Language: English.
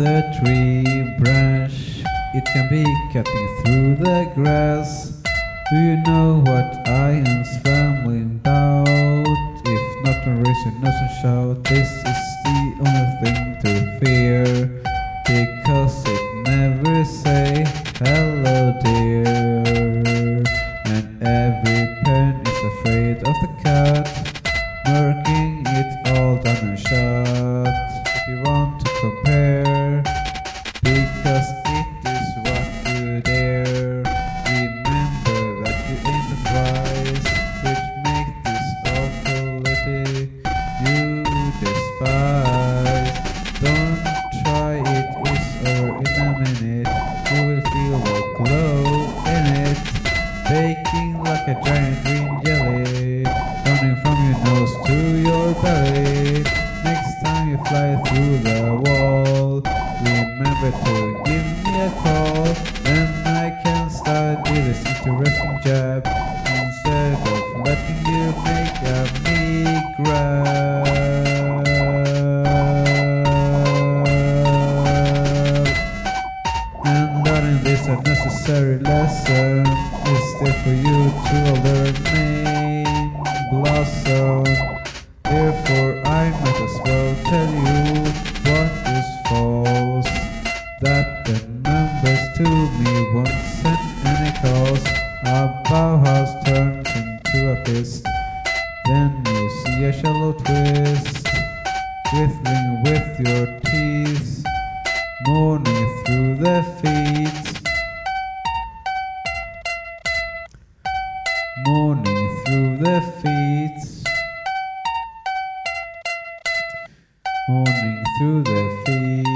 the tree branch. It can be cutting through the grass. Do you know what I am stumbling about? If not, raise your nose and shout. This is the only thing to fear. Because it never say hello dear. And every parent is afraid of the cat. Baking like a giant green jelly, running from your nose to your belly. Next time you fly through the wall, remember to give me a call, then I can study this interesting job instead of letting you make a me learning necessary lesson is there for you to learn blossom. Therefore, I might as well tell you what is false. That the numbers to me won't send any calls. A Bauhaus turns into a fist. Then you see a shallow twist, whistling with your teeth, mourning mourning through the feet, mourning through the feet.